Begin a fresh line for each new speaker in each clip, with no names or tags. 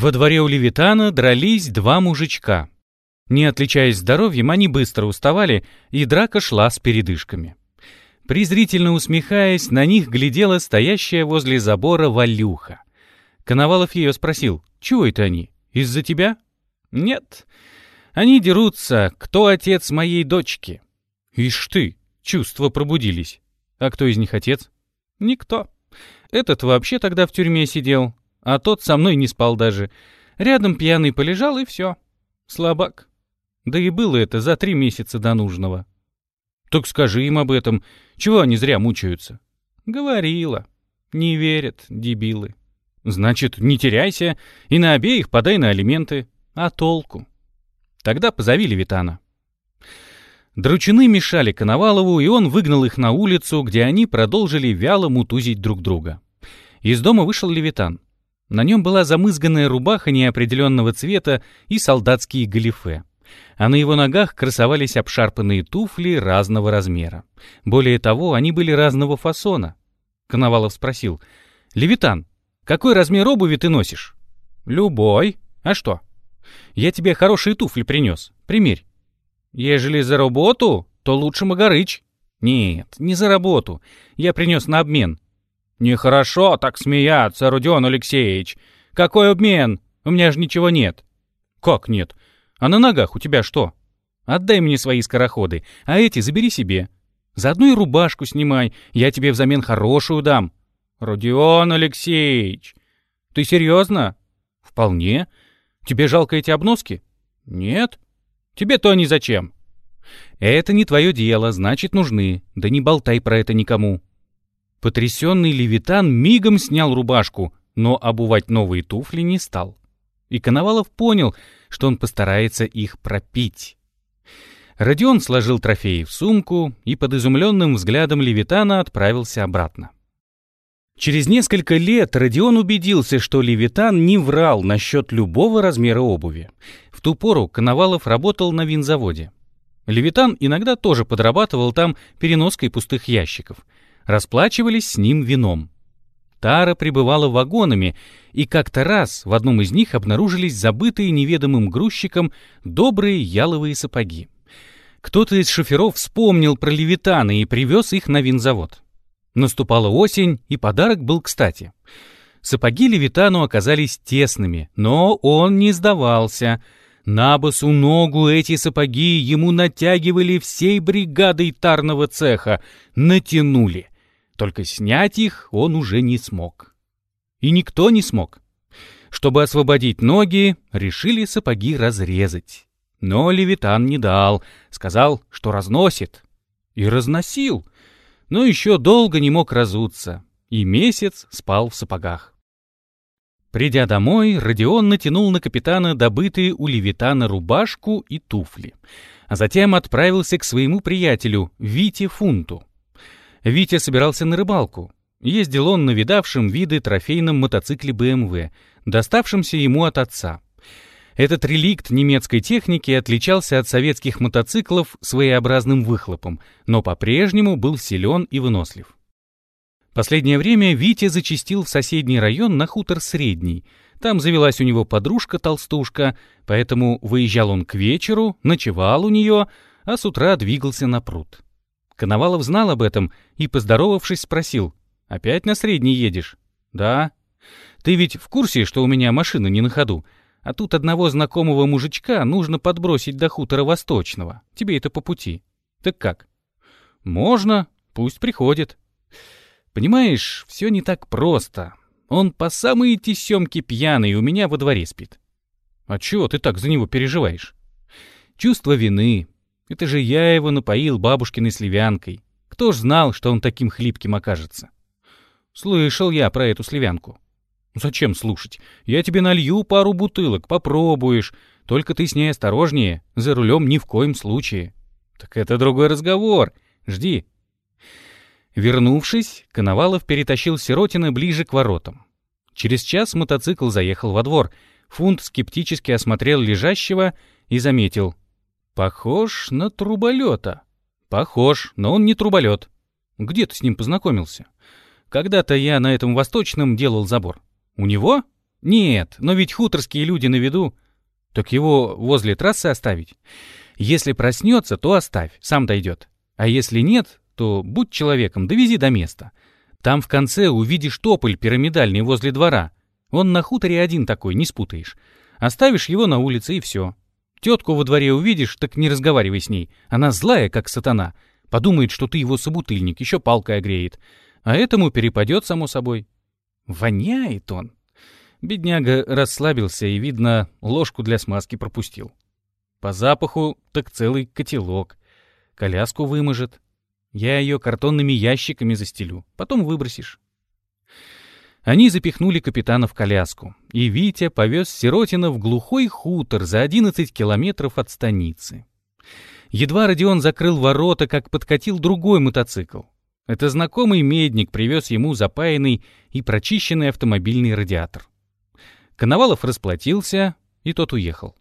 Во дворе у Левитана дрались два мужичка. Не отличаясь здоровьем, они быстро уставали, и драка шла с передышками. Презрительно усмехаясь, на них глядела стоящая возле забора Валюха. Коновалов ее спросил, чего это они, из-за тебя? Нет, они дерутся, кто отец моей дочки. Ишь ты, чувства пробудились. А кто из них отец? Никто. Этот вообще тогда в тюрьме сидел, а тот со мной не спал даже. Рядом пьяный полежал, и все. Слабак. Да и было это за три месяца до нужного. Так скажи им об этом. Чего они зря мучаются? Говорила. Не верят, дебилы. Значит, не теряйся и на обеих подай на алименты. А толку? Тогда позови Левитана. Дручины мешали Коновалову, и он выгнал их на улицу, где они продолжили вяло мутузить друг друга. Из дома вышел Левитан. На нем была замызганная рубаха неопределенного цвета и солдатские галифе а на его ногах красовались обшарпанные туфли разного размера. Более того, они были разного фасона. Коновалов спросил, «Левитан, какой размер обуви ты носишь?» «Любой. А что?» «Я тебе хорошие туфли принес. Примерь». «Ежели за работу, то лучше Магарыч». «Нет, не за работу. Я принес на обмен». «Нехорошо так смеяться, Родион Алексеевич. Какой обмен? У меня же ничего нет». «Как нет? А на ногах у тебя что? Отдай мне свои скороходы, а эти забери себе. Заодно и рубашку снимай, я тебе взамен хорошую дам. Родион Алексеевич, ты серьезно? Вполне. Тебе жалко эти обноски? Нет. Тебе-то они зачем? Это не твое дело, значит, нужны. Да не болтай про это никому. Потрясенный Левитан мигом снял рубашку, но обувать новые туфли не стал. И Коновалов понял, что он постарается их пропить. Родион сложил трофеи в сумку и под изумленным взглядом Левитана отправился обратно. Через несколько лет Родион убедился, что Левитан не врал насчет любого размера обуви. В ту пору Коновалов работал на винзаводе. Левитан иногда тоже подрабатывал там переноской пустых ящиков. Расплачивались с ним вином. Тара прибывала вагонами, и как-то раз в одном из них обнаружились забытые неведомым грузчиком добрые яловые сапоги. Кто-то из шоферов вспомнил про левитаны и привез их на винзавод. Наступала осень, и подарок был кстати. Сапоги Левитану оказались тесными, но он не сдавался. На босу ногу эти сапоги ему натягивали всей бригадой тарного цеха, натянули — только снять их он уже не смог. И никто не смог. Чтобы освободить ноги, решили сапоги разрезать. Но Левитан не дал, сказал, что разносит. И разносил. Но еще долго не мог разуться, и месяц спал в сапогах. Придя домой, Родион натянул на капитана добытые у Левитана рубашку и туфли, а затем отправился к своему приятелю Вите Фунту. Витя собирался на рыбалку. Ездил он на видавшем виды трофейном мотоцикле BMW, доставшемся ему от отца. Этот реликт немецкой техники отличался от советских мотоциклов своеобразным выхлопом, но по-прежнему был силен и вынослив. Последнее время Витя зачастил в соседний район на хутор Средний. Там завелась у него подружка-толстушка, поэтому выезжал он к вечеру, ночевал у нее, а с утра двигался на пруд. Коновалов знал об этом и, поздоровавшись, спросил. «Опять на средний едешь?» «Да». «Ты ведь в курсе, что у меня машина не на ходу? А тут одного знакомого мужичка нужно подбросить до хутора Восточного. Тебе это по пути. Так как?» «Можно. Пусть приходит». «Понимаешь, все не так просто. Он по самые тесемки пьяный у меня во дворе спит». «А чего ты так за него переживаешь?» «Чувство вины, это же я его напоил бабушкиной сливянкой. Кто ж знал, что он таким хлипким окажется? Слышал я про эту сливянку. Зачем слушать? Я тебе налью пару бутылок, попробуешь. Только ты с ней осторожнее, за рулем ни в коем случае. Так это другой разговор. Жди. Вернувшись, Коновалов перетащил Сиротина ближе к воротам. Через час мотоцикл заехал во двор. Фунт скептически осмотрел лежащего и заметил — Похож на труболета. Похож, но он не труболет. Где ты с ним познакомился? Когда-то я на этом восточном делал забор. У него? Нет, но ведь хуторские люди на виду. Так его возле трассы оставить? Если проснется, то оставь, сам дойдет. А если нет, то будь человеком, довези до места. Там в конце увидишь тополь пирамидальный возле двора. Он на хуторе один такой, не спутаешь. Оставишь его на улице и все. Тетку во дворе увидишь, так не разговаривай с ней. Она злая, как сатана. Подумает, что ты его собутыльник, еще палкой огреет. А этому перепадет, само собой. Воняет он. Бедняга расслабился и, видно, ложку для смазки пропустил. По запаху так целый котелок. Коляску выможет. Я ее картонными ящиками застелю, потом выбросишь. Они запихнули капитана в коляску, и Витя повез Сиротина в глухой хутор за 11 километров от станицы. Едва Родион закрыл ворота, как подкатил другой мотоцикл. Это знакомый медник привез ему запаянный и прочищенный автомобильный радиатор. Коновалов расплатился, и тот уехал.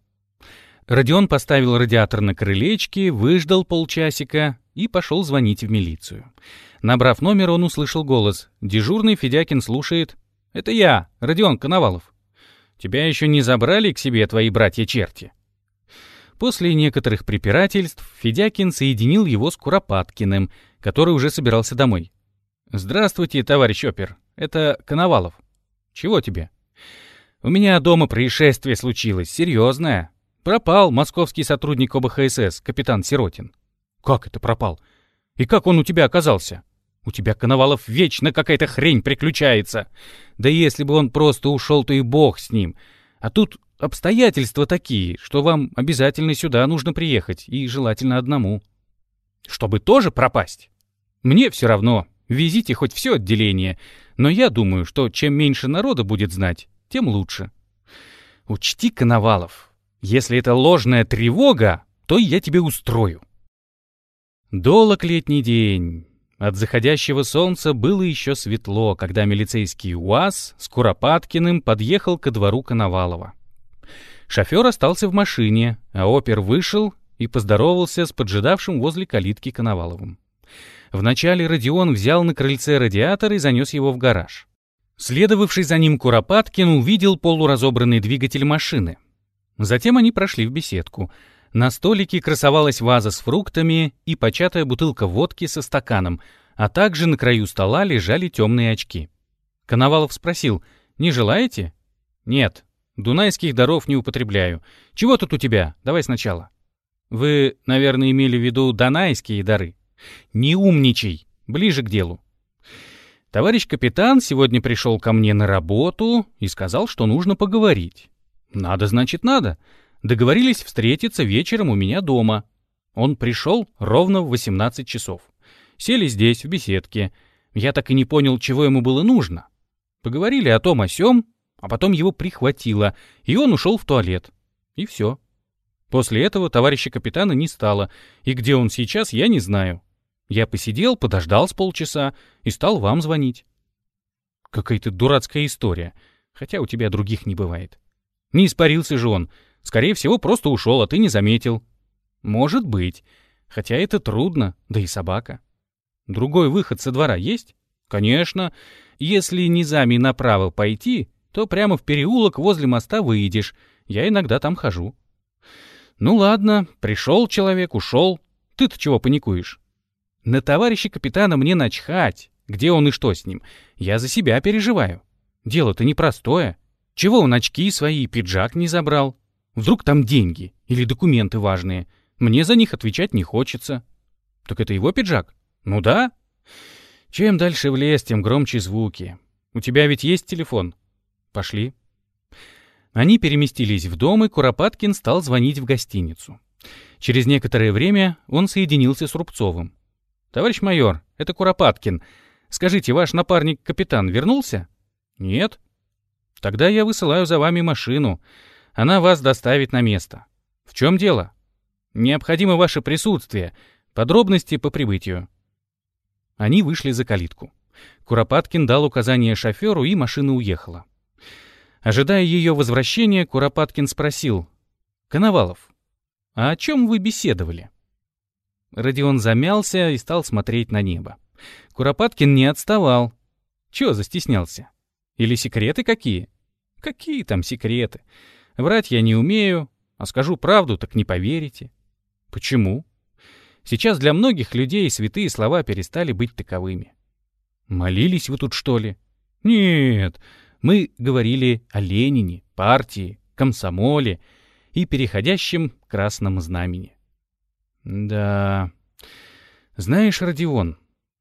Родион поставил радиатор на крылечке, выждал полчасика и пошел звонить в милицию. Набрав номер, он услышал голос. Дежурный Федякин слушает. «Это я, Родион Коновалов. Тебя еще не забрали к себе твои братья-черти?» После некоторых препирательств Федякин соединил его с Куропаткиным, который уже собирался домой. «Здравствуйте, товарищ опер. Это Коновалов. Чего тебе?» У меня дома происшествие случилось, серьезное. Пропал московский сотрудник ОБХСС, капитан Сиротин. Как это пропал? И как он у тебя оказался? У тебя, Коновалов, вечно какая-то хрень приключается. Да если бы он просто ушел, то и бог с ним. А тут обстоятельства такие, что вам обязательно сюда нужно приехать, и желательно одному. Чтобы тоже пропасть? Мне все равно. Везите хоть все отделение. Но я думаю, что чем меньше народа будет знать, тем лучше. Учти, Коновалов, если это ложная тревога, то я тебе устрою. Долог летний день. От заходящего солнца было еще светло, когда милицейский УАЗ с Куропаткиным подъехал ко двору Коновалова. Шофер остался в машине, а опер вышел и поздоровался с поджидавшим возле калитки Коноваловым. Вначале Родион взял на крыльце радиатор и занес его в гараж. Следовавший за ним Куропаткин увидел полуразобранный двигатель машины. Затем они прошли в беседку. На столике красовалась ваза с фруктами и початая бутылка водки со стаканом, а также на краю стола лежали темные очки. Коновалов спросил, «Не желаете?» «Нет, дунайских даров не употребляю. Чего тут у тебя? Давай сначала». «Вы, наверное, имели в виду донайские дары?» «Не умничай, ближе к делу. Товарищ капитан сегодня пришел ко мне на работу и сказал, что нужно поговорить. Надо, значит, надо. Договорились встретиться вечером у меня дома. Он пришел ровно в 18 часов. Сели здесь, в беседке. Я так и не понял, чего ему было нужно. Поговорили о том о сём, а потом его прихватило, и он ушел в туалет. И все. После этого товарища капитана не стало, и где он сейчас, я не знаю. Я посидел, подождал с полчаса и стал вам звонить. Какая-то дурацкая история, хотя у тебя других не бывает. Не испарился же он. Скорее всего, просто ушел, а ты не заметил. Может быть. Хотя это трудно, да и собака. Другой выход со двора есть? Конечно. Если низами направо пойти, то прямо в переулок возле моста выйдешь. Я иногда там хожу. Ну ладно, пришел человек, ушел. Ты-то чего паникуешь? На товарища капитана мне начхать, где он и что с ним. Я за себя переживаю. Дело-то непростое. Чего он очки свои и пиджак не забрал? Вдруг там деньги или документы важные. Мне за них отвечать не хочется. Так это его пиджак? Ну да. Чем дальше в лес, тем громче звуки. У тебя ведь есть телефон? Пошли. Они переместились в дом, и Куропаткин стал звонить в гостиницу. Через некоторое время он соединился с Рубцовым. «Товарищ майор, это Куропаткин. Скажите, ваш напарник-капитан вернулся?» «Нет». «Тогда я высылаю за вами машину. Она вас доставит на место». «В чем дело?» «Необходимо ваше присутствие. Подробности по прибытию». Они вышли за калитку. Куропаткин дал указание шоферу, и машина уехала. Ожидая ее возвращения, Куропаткин спросил. «Коновалов, а о чем вы беседовали?» Родион замялся и стал смотреть на небо. Куропаткин не отставал. Чего застеснялся? Или секреты какие? Какие там секреты? Врать я не умею, а скажу правду, так не поверите. Почему? Сейчас для многих людей святые слова перестали быть таковыми. Молились вы тут, что ли? Нет, мы говорили о Ленине, партии, комсомоле и переходящем красном знамени. Да. Знаешь, Родион,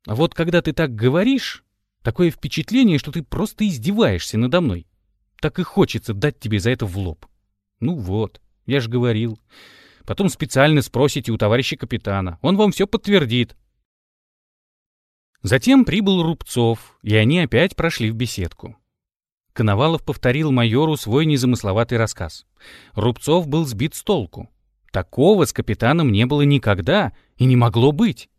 а вот когда ты так говоришь, такое впечатление, что ты просто издеваешься надо мной. Так и хочется дать тебе за это в лоб. Ну вот, я же говорил. Потом специально спросите у товарища капитана. Он вам все подтвердит. Затем прибыл Рубцов, и они опять прошли в беседку. Коновалов повторил майору свой незамысловатый рассказ. Рубцов был сбит с толку. Такого с капитаном не было никогда и не могло быть.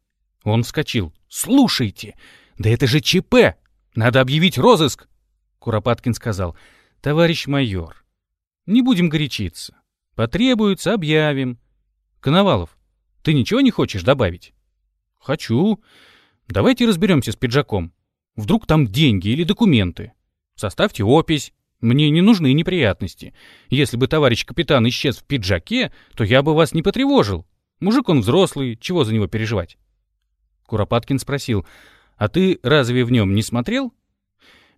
Он вскочил. «Слушайте, да это же ЧП! Надо объявить розыск!» Куропаткин сказал. «Товарищ майор, не будем горячиться. Потребуется, объявим. Коновалов, ты ничего не хочешь добавить? Хочу. Давайте разберемся с пиджаком. Вдруг там деньги или документы. Составьте опись. Мне не нужны неприятности. Если бы товарищ капитан исчез в пиджаке, то я бы вас не потревожил. Мужик он взрослый, чего за него переживать? Куропаткин спросил, а ты разве в нем не смотрел?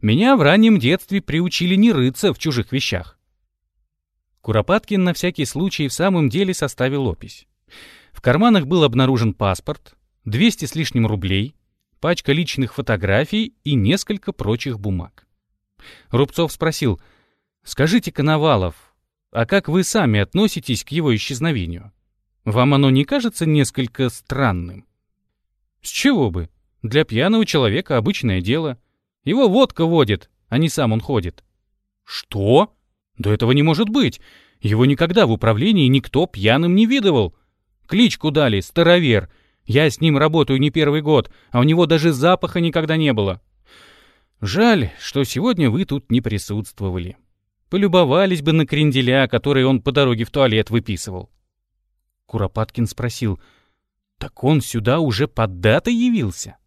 Меня в раннем детстве приучили не рыться в чужих вещах. Куропаткин на всякий случай в самом деле составил опись. В карманах был обнаружен паспорт, 200 с лишним рублей, пачка личных фотографий и несколько прочих бумаг. Рубцов спросил, «Скажите, Коновалов, а как вы сами относитесь к его исчезновению? Вам оно не кажется несколько странным?» «С чего бы? Для пьяного человека обычное дело. Его водка водит, а не сам он ходит». «Что?» Да этого не может быть. Его никогда в управлении никто пьяным не видывал. Кличку дали «Старовер». Я с ним работаю не первый год, а у него даже запаха никогда не было. Жаль, что сегодня вы тут не присутствовали. Полюбовались бы на кренделя, который он по дороге в туалет выписывал. Куропаткин спросил, «Так он сюда уже под датой явился?»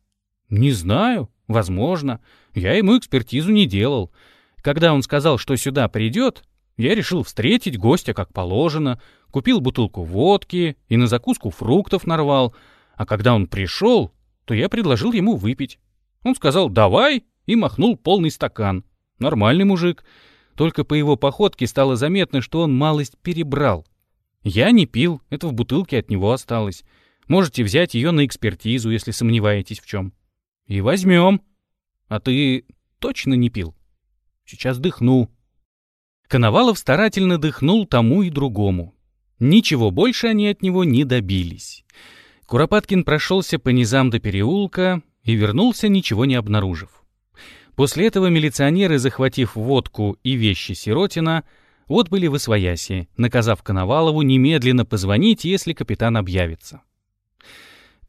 «Не знаю. Возможно. Я ему экспертизу не делал. Когда он сказал, что сюда придет, я решил встретить гостя как положено, купил бутылку водки и на закуску фруктов нарвал, а когда он пришел, то я предложил ему выпить. Он сказал «давай» и махнул полный стакан. Нормальный мужик. Только по его походке стало заметно, что он малость перебрал. Я не пил, это в бутылке от него осталось. Можете взять ее на экспертизу, если сомневаетесь в чем. И возьмем. А ты точно не пил? Сейчас дыхну». Коновалов старательно дыхнул тому и другому. Ничего больше они от него не добились. Куропаткин прошелся по низам до переулка и вернулся, ничего не обнаружив. После этого милиционеры, захватив водку и вещи Сиротина, отбыли в Освояси, наказав Коновалову немедленно позвонить, если капитан объявится.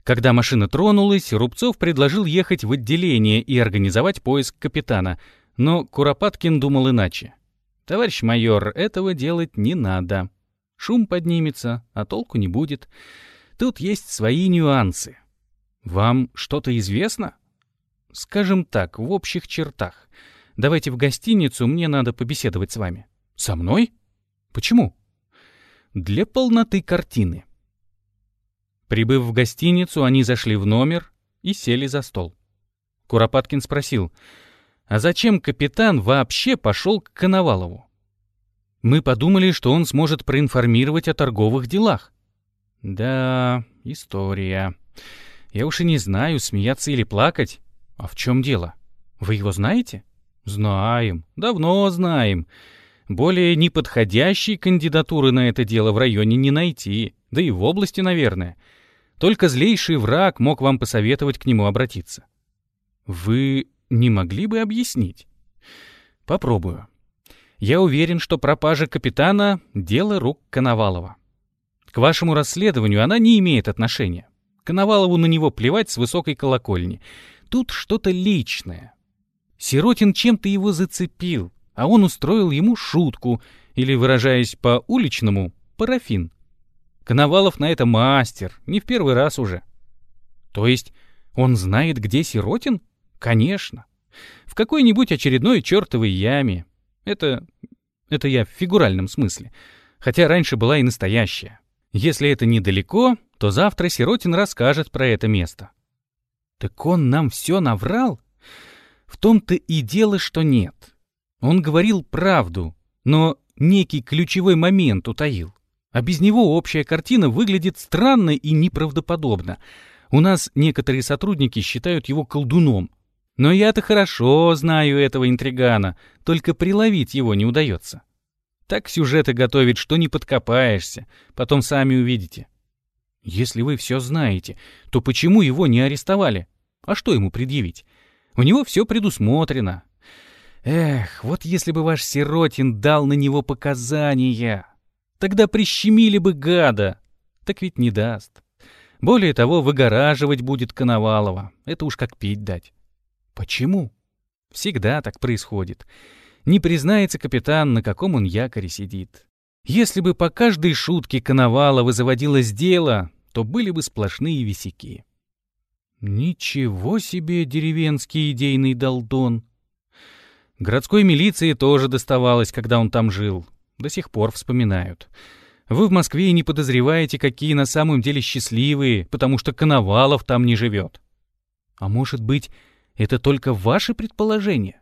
Когда машина тронулась, Рубцов предложил ехать в отделение и организовать поиск капитана, но Куропаткин думал иначе. «Товарищ майор, этого делать не надо. Шум поднимется, а толку не будет. Тут есть свои нюансы. Вам что-то известно?» «Скажем так, в общих чертах. Давайте в гостиницу, мне надо побеседовать с вами». «Со мной? Почему?» «Для полноты картины». Прибыв в гостиницу, они зашли в номер и сели за стол. Куропаткин спросил — а зачем капитан вообще пошел к Коновалову? Мы подумали, что он сможет проинформировать о торговых делах. Да, история. Я уж и не знаю, смеяться или плакать. А в чем дело? Вы его знаете? Знаем, давно знаем. Более неподходящей кандидатуры на это дело в районе не найти, да и в области, наверное. Только злейший враг мог вам посоветовать к нему обратиться. Вы не могли бы объяснить? Попробую. Я уверен, что пропажа капитана — дело рук Коновалова. К вашему расследованию она не имеет отношения. Коновалову на него плевать с высокой колокольни. Тут что-то личное. Сиротин чем-то его зацепил, а он устроил ему шутку, или, выражаясь по-уличному, парафин. Коновалов на это мастер, не в первый раз уже. То есть он знает, где Сиротин? Конечно. В какой-нибудь очередной чертовой яме. Это... это я в фигуральном смысле. Хотя раньше была и настоящая. Если это недалеко, то завтра Сиротин расскажет про это место. Так он нам все наврал? В том-то и дело, что нет. Он говорил правду, но некий ключевой момент утаил. А без него общая картина выглядит странно и неправдоподобно. У нас некоторые сотрудники считают его колдуном. Но я-то хорошо знаю этого интригана, только приловить его не удается. Так сюжеты готовит, что не подкопаешься, потом сами увидите. Если вы все знаете, то почему его не арестовали? А что ему предъявить? У него все предусмотрено. Эх, вот если бы ваш Сиротин дал на него показания, тогда прищемили бы гада. Так ведь не даст. Более того, выгораживать будет Коновалова. Это уж как пить дать. Почему? Всегда так происходит. Не признается капитан, на каком он якоре сидит. Если бы по каждой шутке Коновалова заводилось дело, то были бы сплошные висяки. Ничего себе деревенский идейный долдон. Городской милиции тоже доставалось, когда он там жил. До сих пор вспоминают. Вы в Москве не подозреваете, какие на самом деле счастливые, потому что Коновалов там не живет. А может быть, это только ваши предположения?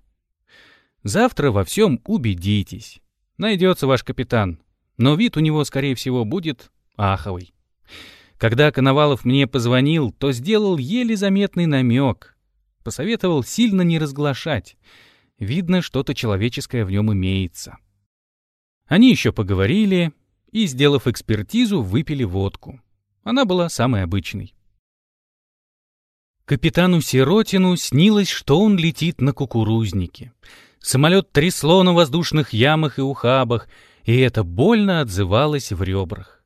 Завтра во всем убедитесь. Найдется ваш капитан, но вид у него, скорее всего, будет аховый. Когда Коновалов мне позвонил, то сделал еле заметный намек. Посоветовал сильно не разглашать. Видно, что-то человеческое в нем имеется. Они еще поговорили и, сделав экспертизу, выпили водку. Она была самой обычной. Капитану Сиротину снилось, что он летит на кукурузнике. Самолет трясло на воздушных ямах и ухабах, и это больно отзывалось в ребрах.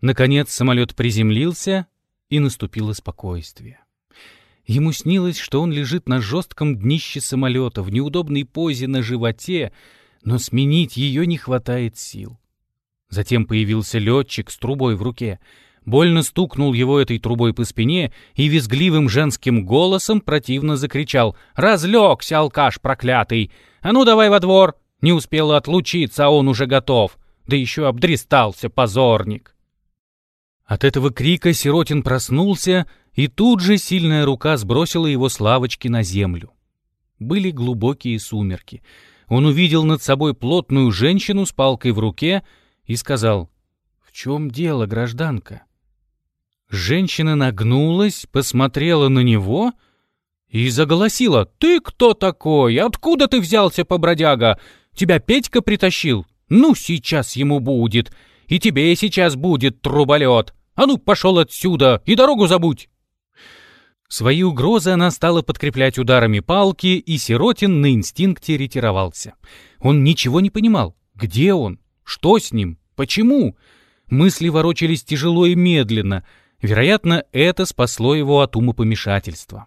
Наконец самолет приземлился, и наступило спокойствие. Ему снилось, что он лежит на жестком днище самолета, в неудобной позе на животе, но сменить ее не хватает сил. Затем появился летчик с трубой в руке, больно стукнул его этой трубой по спине и визгливым женским голосом противно закричал «Разлегся, алкаш проклятый! А ну давай во двор!» Не успел отлучиться, а он уже готов. Да еще обдристался позорник. От этого крика Сиротин проснулся, и тут же сильная рука сбросила его с лавочки на землю. Были глубокие сумерки. Он увидел над собой плотную женщину с палкой в руке и сказал, «В чем дело, гражданка?» Женщина нагнулась, посмотрела на него и заголосила, «Ты кто такой? Откуда ты взялся, побродяга? Тебя Петька притащил? Ну, сейчас ему будет!» и тебе сейчас будет труболет. А ну, пошел отсюда и дорогу забудь!» Свои угрозы она стала подкреплять ударами палки, и Сиротин на инстинкте ретировался. Он ничего не понимал. Где он? Что с ним? Почему? Мысли ворочались тяжело и медленно. Вероятно, это спасло его от умопомешательства.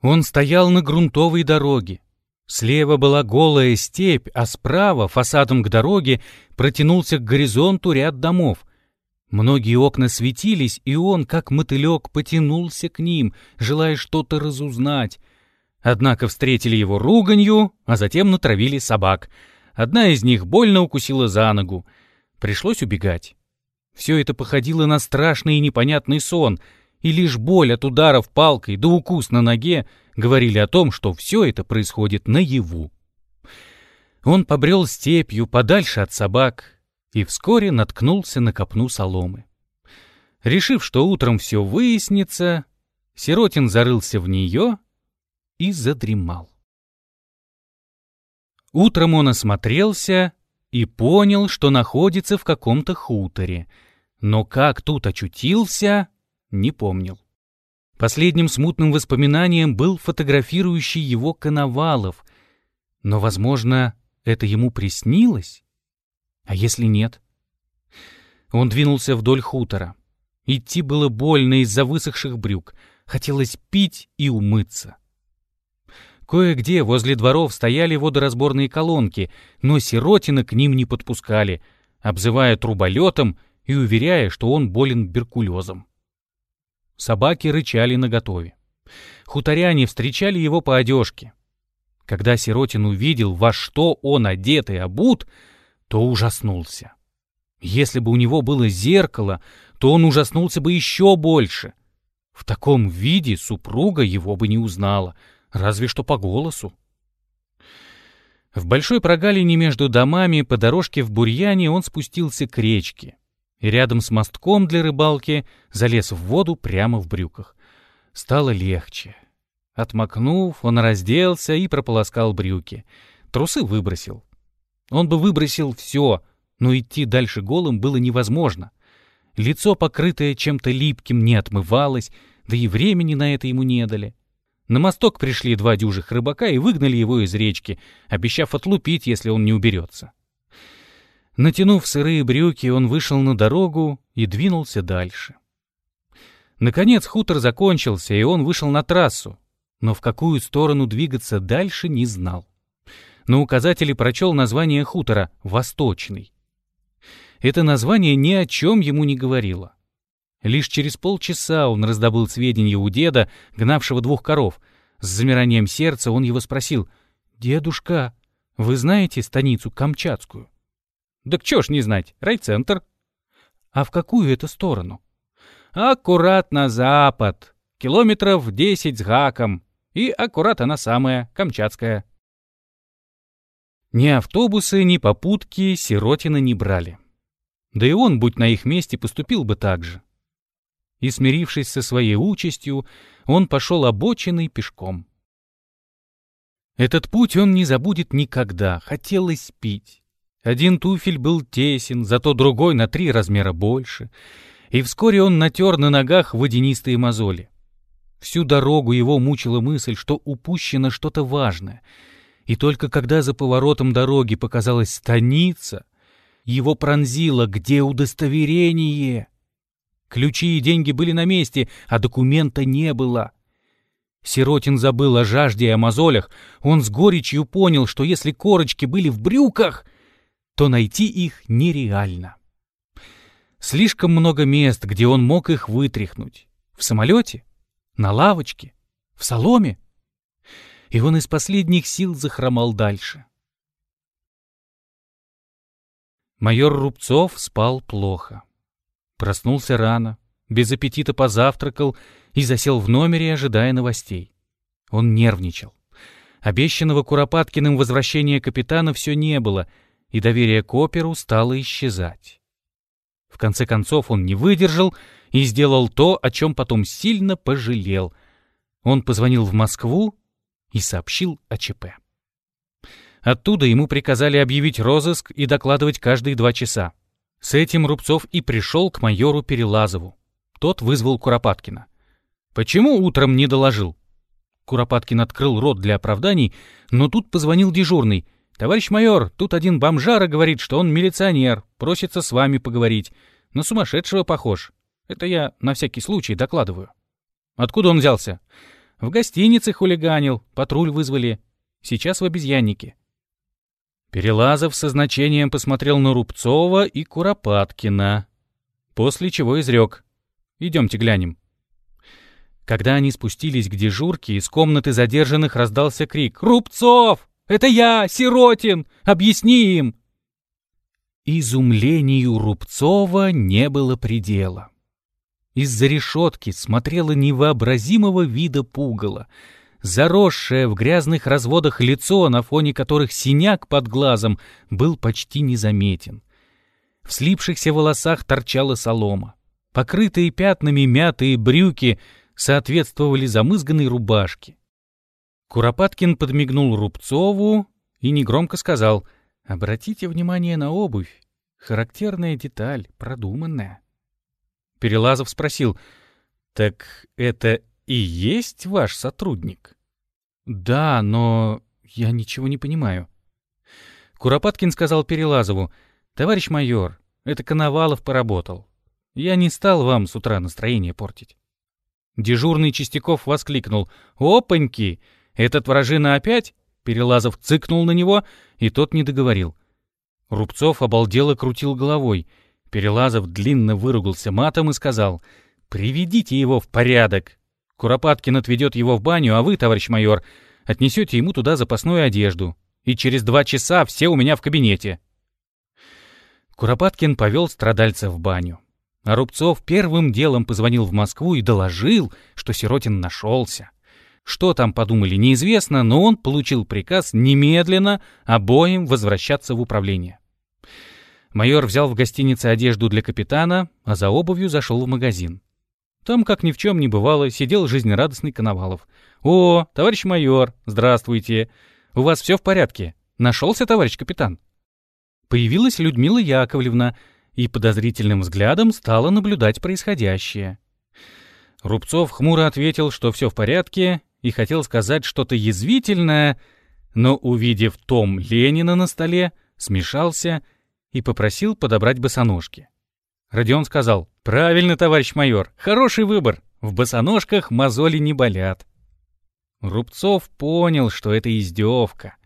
Он стоял на грунтовой дороге. Слева была голая степь, а справа, фасадом к дороге, протянулся к горизонту ряд домов. Многие окна светились, и он, как мотылек, потянулся к ним, желая что-то разузнать. Однако встретили его руганью, а затем натравили собак. Одна из них больно укусила за ногу. Пришлось убегать. Все это походило на страшный и непонятный сон, и лишь боль от ударов палкой да укус на ноге — говорили о том, что все это происходит наяву. Он побрел степью подальше от собак и вскоре наткнулся на копну соломы. Решив, что утром все выяснится, Сиротин зарылся в нее и задремал. Утром он осмотрелся и понял, что находится в каком-то хуторе, но как тут очутился, не помнил. Последним смутным воспоминанием был фотографирующий его Коновалов. Но, возможно, это ему приснилось? А если нет? Он двинулся вдоль хутора. Идти было больно из-за высохших брюк. Хотелось пить и умыться. Кое-где возле дворов стояли водоразборные колонки, но Сиротина к ним не подпускали, обзывая труболетом и уверяя, что он болен беркулезом. Собаки рычали наготове. Хуторяне встречали его по одежке. Когда Сиротин увидел, во что он одет и обут, то ужаснулся. Если бы у него было зеркало, то он ужаснулся бы еще больше. В таком виде супруга его бы не узнала, разве что по голосу. В большой прогалине между домами по дорожке в бурьяне он спустился к речке и рядом с мостком для рыбалки залез в воду прямо в брюках. Стало легче. Отмокнув, он разделся и прополоскал брюки. Трусы выбросил. Он бы выбросил все, но идти дальше голым было невозможно. Лицо, покрытое чем-то липким, не отмывалось, да и времени на это ему не дали. На мосток пришли два дюжих рыбака и выгнали его из речки, обещав отлупить, если он не уберется. Натянув сырые брюки, он вышел на дорогу и двинулся дальше. Наконец хутор закончился, и он вышел на трассу, но в какую сторону двигаться дальше не знал. На указателе прочел название хутора «Восточный». Это название ни о чем ему не говорило. Лишь через полчаса он раздобыл сведения у деда, гнавшего двух коров. С замиранием сердца он его спросил, «Дедушка, вы знаете станицу Камчатскую?» «Да чё ж не знать, райцентр». «А в какую это сторону?» «Аккурат на запад, километров десять с гаком, и аккурат она самая, Камчатская». Ни автобусы, ни попутки Сиротина не брали. Да и он, будь на их месте, поступил бы так же. И, смирившись со своей участью, он пошел обочиной пешком. Этот путь он не забудет никогда, хотелось пить. Один туфель был тесен, зато другой на три размера больше, и вскоре он натер на ногах водянистые мозоли. Всю дорогу его мучила мысль, что упущено что-то важное — и только когда за поворотом дороги показалась станица, его пронзило «Где удостоверение?» Ключи и деньги были на месте, а документа не было. Сиротин забыл о жажде и о мозолях. Он с горечью понял, что если корочки были в брюках, то найти их нереально. Слишком много мест, где он мог их вытряхнуть. В самолете? На лавочке? В соломе? И он из последних сил захромал дальше. Майор Рубцов спал плохо. Проснулся рано, без аппетита позавтракал и засел в номере, ожидая новостей. Он нервничал. Обещанного Куропаткиным возвращения капитана все не было, и доверие к оперу стало исчезать. В конце концов он не выдержал и сделал то, о чем потом сильно пожалел. Он позвонил в Москву и сообщил о ЧП. Оттуда ему приказали объявить розыск и докладывать каждые два часа. С этим Рубцов и пришел к майору Перелазову. Тот вызвал Куропаткина. «Почему утром не доложил?» Куропаткин открыл рот для оправданий, но тут позвонил дежурный. «Товарищ майор, тут один бомжара говорит, что он милиционер, просится с вами поговорить. На сумасшедшего похож. Это я на всякий случай докладываю». «Откуда он взялся?» В гостинице хулиганил, патруль вызвали. Сейчас в обезьяннике. Перелазов со значением посмотрел на Рубцова и Куропаткина, после чего изрек. «Идемте глянем». Когда они спустились к дежурке, из комнаты задержанных раздался крик «Рубцов! Это я, Сиротин! Объясни им!» Изумлению Рубцова не было предела. Из-за решетки смотрело невообразимого вида пугало, заросшее в грязных разводах лицо, на фоне которых синяк под глазом был почти незаметен. В слипшихся волосах торчала солома. Покрытые пятнами мятые брюки соответствовали замызганной рубашке. Куропаткин подмигнул Рубцову и негромко сказал «Обратите внимание на обувь. Характерная деталь, продуманная». Перелазов спросил, «Так это и есть ваш сотрудник?» «Да, но я ничего не понимаю». Куропаткин сказал Перелазову, «Товарищ майор, это Коновалов поработал. Я не стал вам с утра настроение портить». Дежурный Чистяков воскликнул, «Опаньки! Этот вражина опять?» Перелазов цыкнул на него, и тот не договорил. Рубцов обалдело крутил головой — Перелазов длинно выругался матом и сказал, «Приведите его в порядок. Куропаткин отведет его в баню, а вы, товарищ майор, отнесете ему туда запасную одежду, и через два часа все у меня в кабинете». Куропаткин повел страдальца в баню. А Рубцов первым делом позвонил в Москву и доложил, что Сиротин нашелся. Что там подумали, неизвестно, но он получил приказ немедленно обоим возвращаться в управление. Майор взял в гостинице одежду для капитана, а за обувью зашел в магазин. Там, как ни в чем не бывало, сидел жизнерадостный Коновалов. «О, товарищ майор, здравствуйте! У вас все в порядке? Нашелся товарищ капитан?» Появилась Людмила Яковлевна и подозрительным взглядом стала наблюдать происходящее. Рубцов хмуро ответил, что все в порядке, и хотел сказать что-то язвительное, но, увидев том Ленина на столе, смешался и попросил подобрать босоножки. Родион сказал, «Правильно, товарищ майор, хороший выбор, в босоножках мозоли не болят». Рубцов понял, что это издевка,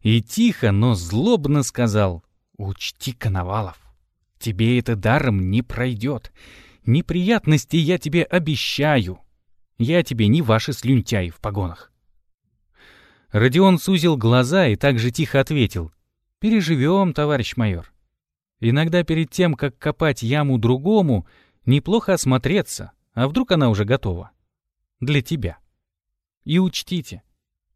и тихо, но злобно сказал, «Учти, Коновалов, тебе это даром не пройдет. Неприятности я тебе обещаю. Я тебе не ваши слюнтяи в погонах». Родион сузил глаза и также тихо ответил, «Переживем, товарищ майор. Иногда перед тем, как копать яму другому, неплохо осмотреться, а вдруг она уже готова. Для тебя. И учтите,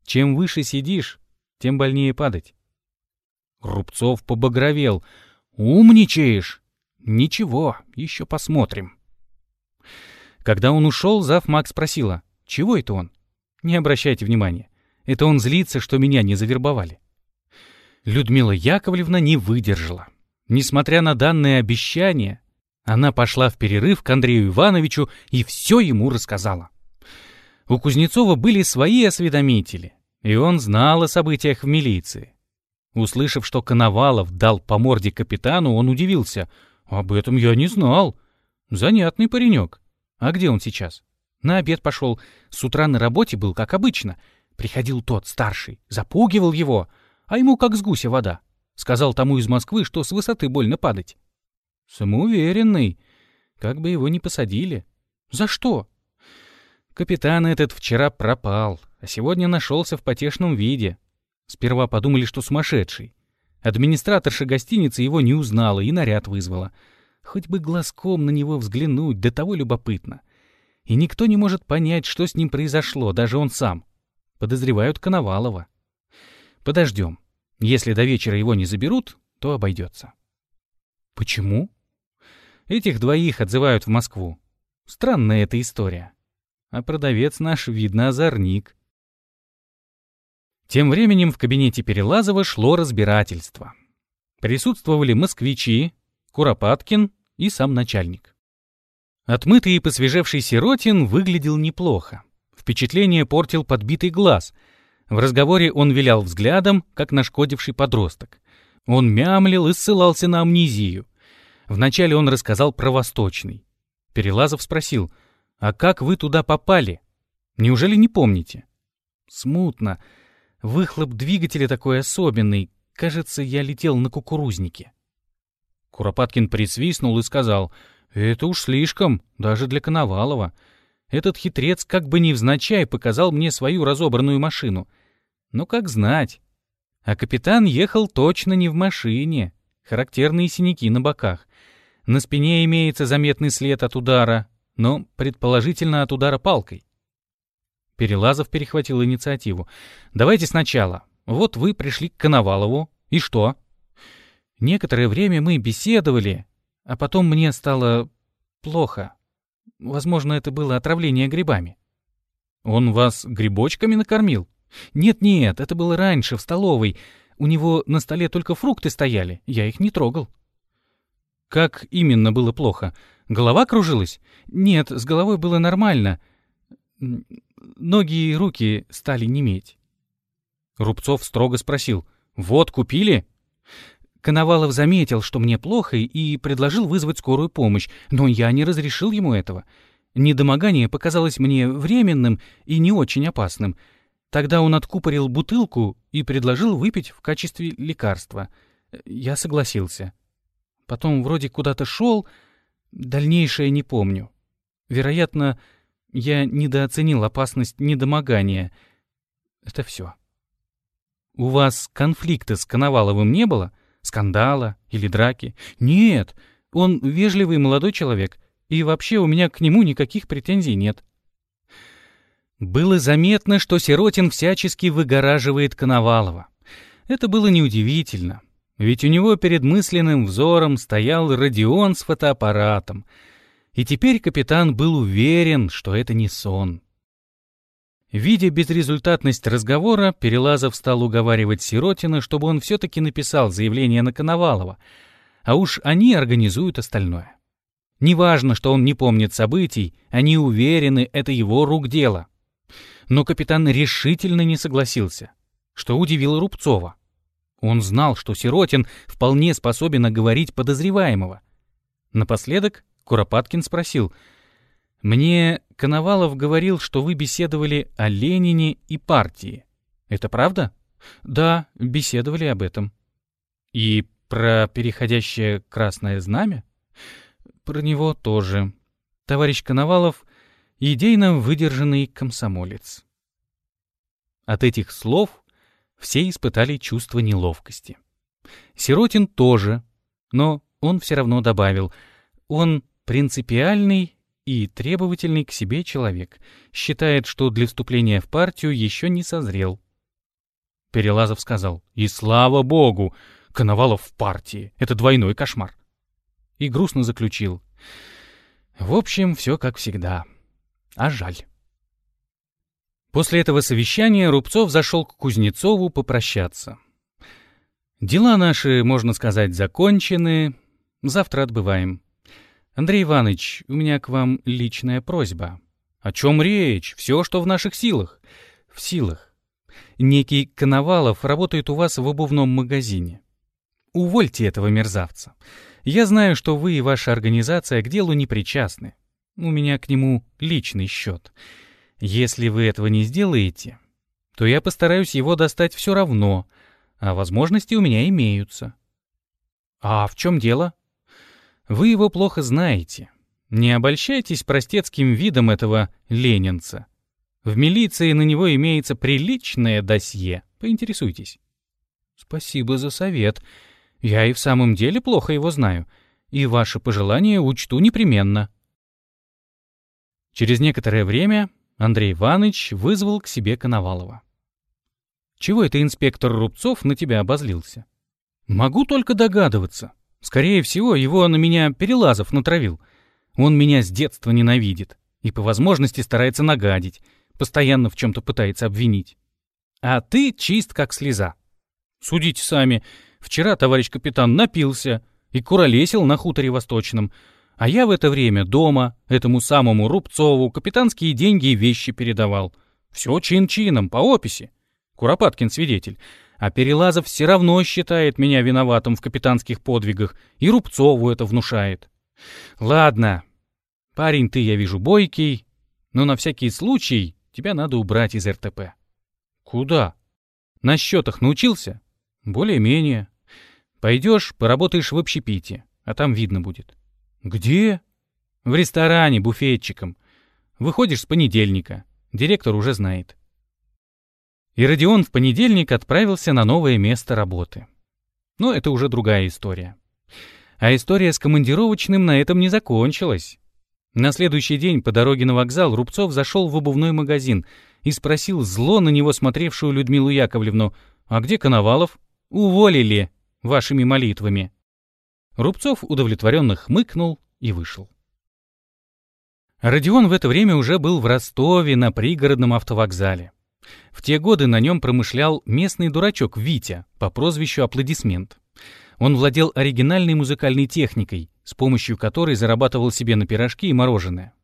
чем выше сидишь, тем больнее падать. Рубцов побагровел. «Умничаешь!» «Ничего, еще посмотрим». Когда он ушел, зав Макс спросила, «Чего это он?» «Не обращайте внимания. Это он злится, что меня не завербовали». Людмила Яковлевна не выдержала. Несмотря на данные обещания, она пошла в перерыв к Андрею Ивановичу и все ему рассказала. У Кузнецова были свои осведомители, и он знал о событиях в милиции. Услышав, что Коновалов дал по морде капитану, он удивился. «Об этом я не знал. Занятный паренек. А где он сейчас?» На обед пошел. С утра на работе был, как обычно. Приходил тот, старший, запугивал его, а ему как с гуся вода. Сказал тому из Москвы, что с высоты больно падать. Самоуверенный. Как бы его ни посадили. За что? Капитан этот вчера пропал, а сегодня нашелся в потешном виде. Сперва подумали, что сумасшедший. Администраторша гостиницы его не узнала и наряд вызвала. Хоть бы глазком на него взглянуть, до того любопытно. И никто не может понять, что с ним произошло, даже он сам. Подозревают Коновалова. Подождем. Если до вечера его не заберут, то обойдется. Почему? Этих двоих отзывают в Москву. Странная эта история. А продавец наш, видно, озорник. Тем временем в кабинете Перелазова шло разбирательство. Присутствовали москвичи, Куропаткин и сам начальник. Отмытый и посвежевший Сиротин выглядел неплохо. Впечатление портил подбитый глаз — в разговоре он вилял взглядом, как нашкодивший подросток. Он мямлил и ссылался на амнезию. Вначале он рассказал про Восточный. Перелазов спросил, «А как вы туда попали? Неужели не помните?» «Смутно. Выхлоп двигателя такой особенный. Кажется, я летел на кукурузнике». Куропаткин присвистнул и сказал, «Это уж слишком, даже для Коновалова. Этот хитрец как бы невзначай показал мне свою разобранную машину. Ну, как знать. А капитан ехал точно не в машине. Характерные синяки на боках. На спине имеется заметный след от удара, но предположительно от удара палкой. Перелазов перехватил инициативу. «Давайте сначала. Вот вы пришли к Коновалову. И что?» Некоторое время мы беседовали, а потом мне стало плохо. Возможно, это было отравление грибами. Он вас грибочками накормил? Нет-нет, это было раньше, в столовой. У него на столе только фрукты стояли, я их не трогал. Как именно было плохо? Голова кружилась? Нет, с головой было нормально. Ноги и руки стали неметь. Рубцов строго спросил. «Вот, купили?» Коновалов заметил, что мне плохо, и предложил вызвать скорую помощь, но я не разрешил ему этого. Недомогание показалось мне временным и не очень опасным. Тогда он откупорил бутылку и предложил выпить в качестве лекарства. Я согласился. Потом вроде куда-то шел, дальнейшее не помню. Вероятно, я недооценил опасность недомогания. Это все. У вас конфликта с Коноваловым не было? Скандала или драки? Нет, он вежливый молодой человек, и вообще у меня к нему никаких претензий нет. Было заметно, что Сиротин всячески выгораживает Коновалова. Это было неудивительно, ведь у него перед мысленным взором стоял Родион с фотоаппаратом, и теперь капитан был уверен, что это не сон. Видя безрезультатность разговора, Перелазов стал уговаривать Сиротина, чтобы он все-таки написал заявление на Коновалова, а уж они организуют остальное. Неважно, что он не помнит событий, они уверены, это его рук дело. Но капитан решительно не согласился, что удивило Рубцова. Он знал, что Сиротин вполне способен оговорить подозреваемого. Напоследок Куропаткин спросил, «Мне Коновалов говорил, что вы беседовали о Ленине и партии. Это правда?» «Да, беседовали об этом». «И про переходящее красное знамя?» «Про него тоже. Товарищ Коновалов идейно выдержанный комсомолец. От этих слов все испытали чувство неловкости. Сиротин тоже, но он все равно добавил, он принципиальный и требовательный к себе человек, считает, что для вступления в партию еще не созрел. Перелазов сказал, и слава богу, Коновалов в партии, это двойной кошмар. И грустно заключил, в общем, все как всегда. А жаль. После этого совещания Рубцов зашел к Кузнецову попрощаться. «Дела наши, можно сказать, закончены. Завтра отбываем. Андрей Иванович, у меня к вам личная просьба. О чем речь? Все, что в наших силах. В силах. Некий Коновалов работает у вас в обувном магазине. Увольте этого мерзавца. Я знаю, что вы и ваша организация к делу не причастны. У меня к нему личный счет. Если вы этого не сделаете, то я постараюсь его достать все равно, а возможности у меня имеются. А в чем дело? Вы его плохо знаете. Не обольщайтесь простецким видом этого ленинца. В милиции на него имеется приличное досье. Поинтересуйтесь. Спасибо за совет. Я и в самом деле плохо его знаю. И ваши пожелания учту непременно. Через некоторое время Андрей Иванович вызвал к себе Коновалова. «Чего это инспектор Рубцов на тебя обозлился?» «Могу только догадываться. Скорее всего, его на меня Перелазов натравил. Он меня с детства ненавидит и по возможности старается нагадить, постоянно в чем-то пытается обвинить. А ты чист как слеза. Судите сами. Вчера товарищ капитан напился и куролесил на хуторе Восточном, а я в это время дома этому самому Рубцову капитанские деньги и вещи передавал. Все чин-чином, по описи. Куропаткин свидетель. А Перелазов все равно считает меня виноватым в капитанских подвигах, и Рубцову это внушает. Ладно, парень ты, я вижу, бойкий, но на всякий случай тебя надо убрать из РТП. Куда? На счетах научился? Более-менее. Пойдешь, поработаешь в общепите, а там видно будет. «Где?» «В ресторане, буфетчиком. Выходишь с понедельника. Директор уже знает». И Родион в понедельник отправился на новое место работы. Но это уже другая история. А история с командировочным на этом не закончилась. На следующий день по дороге на вокзал Рубцов зашел в обувной магазин и спросил зло на него смотревшую Людмилу Яковлевну, «А где Коновалов? Уволили вашими молитвами». Рубцов удовлетворенно хмыкнул и вышел. Родион в это время уже был в Ростове на пригородном автовокзале. В те годы на нем промышлял местный дурачок Витя по прозвищу «Аплодисмент». Он владел оригинальной музыкальной техникой, с помощью которой зарабатывал себе на пирожки и мороженое.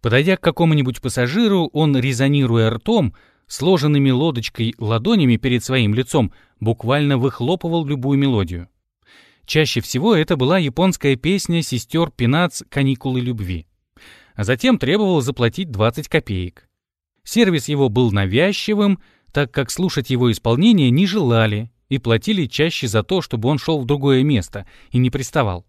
Подойдя к какому-нибудь пассажиру, он, резонируя ртом, сложенными лодочкой ладонями перед своим лицом, буквально выхлопывал любую мелодию. Чаще всего это была японская песня сестер Пинац «Каникулы любви». А затем требовал заплатить 20 копеек. Сервис его был навязчивым, так как слушать его исполнение не желали и платили чаще за то, чтобы он шел в другое место и не приставал.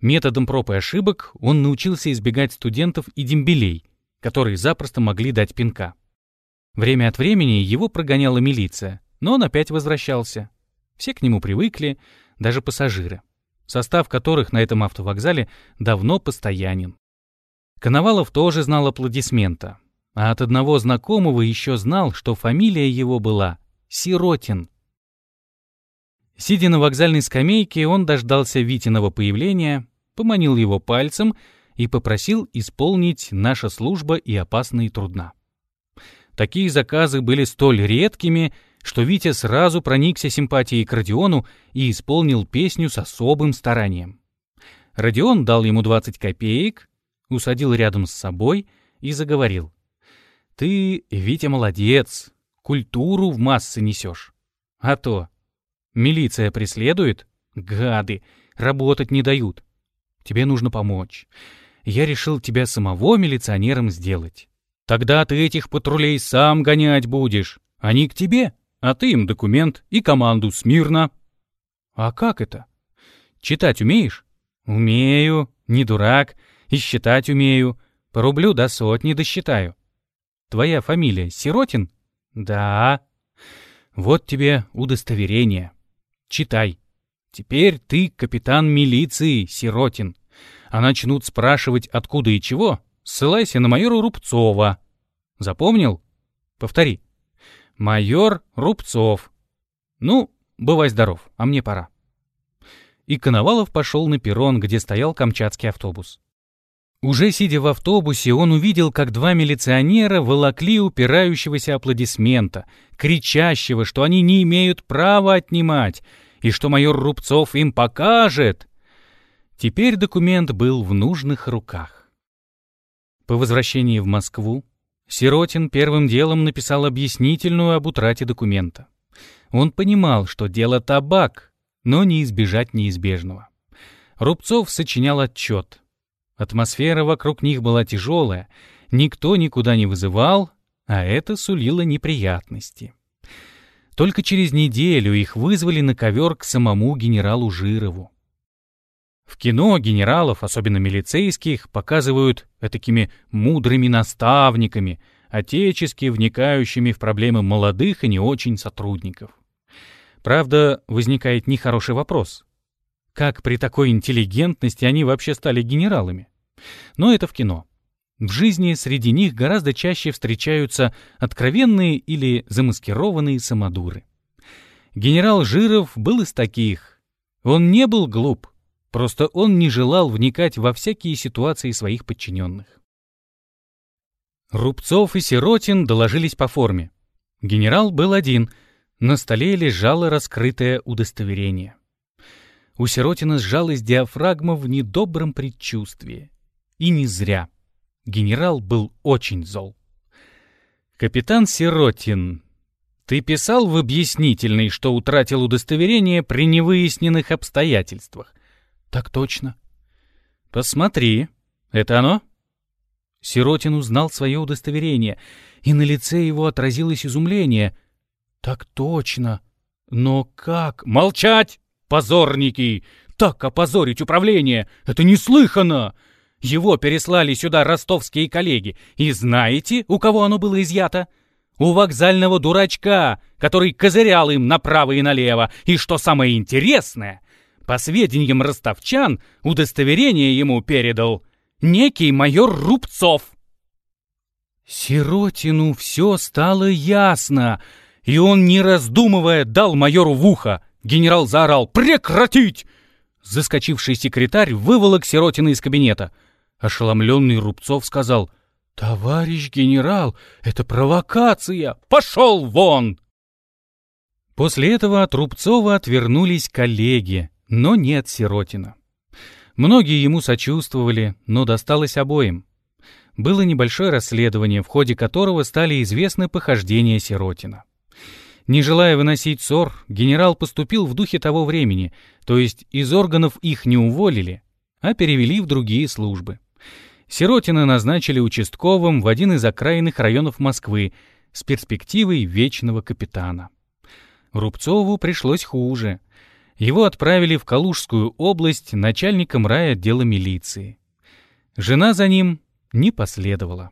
Методом проб и ошибок он научился избегать студентов и дембелей, которые запросто могли дать пинка. Время от времени его прогоняла милиция, но он опять возвращался. Все к нему привыкли, даже пассажиры, состав которых на этом автовокзале давно постоянен. Коновалов тоже знал аплодисмента, а от одного знакомого еще знал, что фамилия его была Сиротин. Сидя на вокзальной скамейке, он дождался Витиного появления, поманил его пальцем и попросил исполнить «Наша служба и опасна и трудна». Такие заказы были столь редкими, что Витя сразу проникся симпатией к Родиону и исполнил песню с особым старанием. Родион дал ему 20 копеек, усадил рядом с собой и заговорил. «Ты, Витя, молодец, культуру в массы несешь. А то, милиция преследует? Гады, работать не дают. Тебе нужно помочь. Я решил тебя самого милиционером сделать. Тогда ты этих патрулей сам гонять будешь. Они к тебе, а ты им документ и команду смирно. А как это? Читать умеешь? Умею, не дурак, и считать умею. По рублю до сотни досчитаю. Твоя фамилия Сиротин? Да. Вот тебе удостоверение. Читай. Теперь ты капитан милиции, Сиротин. А начнут спрашивать, откуда и чего, ссылайся на майора Рубцова. Запомнил? Повтори. Майор Рубцов. Ну, бывай здоров, а мне пора. И Коновалов пошел на перрон, где стоял камчатский автобус. Уже сидя в автобусе, он увидел, как два милиционера волокли упирающегося аплодисмента, кричащего, что они не имеют права отнимать, и что майор Рубцов им покажет. Теперь документ был в нужных руках. По возвращении в Москву Сиротин первым делом написал объяснительную об утрате документа. Он понимал, что дело табак, но не избежать неизбежного. Рубцов сочинял отчет. Атмосфера вокруг них была тяжелая, никто никуда не вызывал, а это сулило неприятности. Только через неделю их вызвали на ковер к самому генералу Жирову. В кино генералов, особенно милицейских, показывают такими мудрыми наставниками, отечески вникающими в проблемы молодых и не очень сотрудников. Правда, возникает нехороший вопрос. Как при такой интеллигентности они вообще стали генералами? Но это в кино. В жизни среди них гораздо чаще встречаются откровенные или замаскированные самодуры. Генерал Жиров был из таких. Он не был глуп, Просто он не желал вникать во всякие ситуации своих подчиненных. Рубцов и Сиротин доложились по форме. Генерал был один, на столе лежало раскрытое удостоверение. У Сиротина сжалась диафрагма в недобром предчувствии. И не зря. Генерал был очень зол. «Капитан Сиротин, ты писал в объяснительной, что утратил удостоверение при невыясненных обстоятельствах. «Так точно». «Посмотри, это оно?» Сиротин узнал свое удостоверение, и на лице его отразилось изумление. «Так точно. Но как?» «Молчать, позорники! Так опозорить управление! Это неслыханно!» Его переслали сюда ростовские коллеги. И знаете, у кого оно было изъято? У вокзального дурачка, который козырял им направо и налево. И что самое интересное, по сведениям ростовчан, удостоверение ему передал некий майор Рубцов. Сиротину все стало ясно, и он, не раздумывая, дал майору в ухо. Генерал заорал «Прекратить!» Заскочивший секретарь выволок Сиротина из кабинета. Ошеломленный Рубцов сказал «Товарищ генерал, это провокация! Пошел вон!» После этого от Рубцова отвернулись коллеги, но нет Сиротина. Многие ему сочувствовали, но досталось обоим. Было небольшое расследование, в ходе которого стали известны похождения Сиротина. Не желая выносить ссор, генерал поступил в духе того времени, то есть из органов их не уволили, а перевели в другие службы. Сиротина назначили участковым в один из окраинных районов Москвы с перспективой вечного капитана. Рубцову пришлось хуже — его отправили в Калужскую область начальником райотдела милиции. Жена за ним не последовала.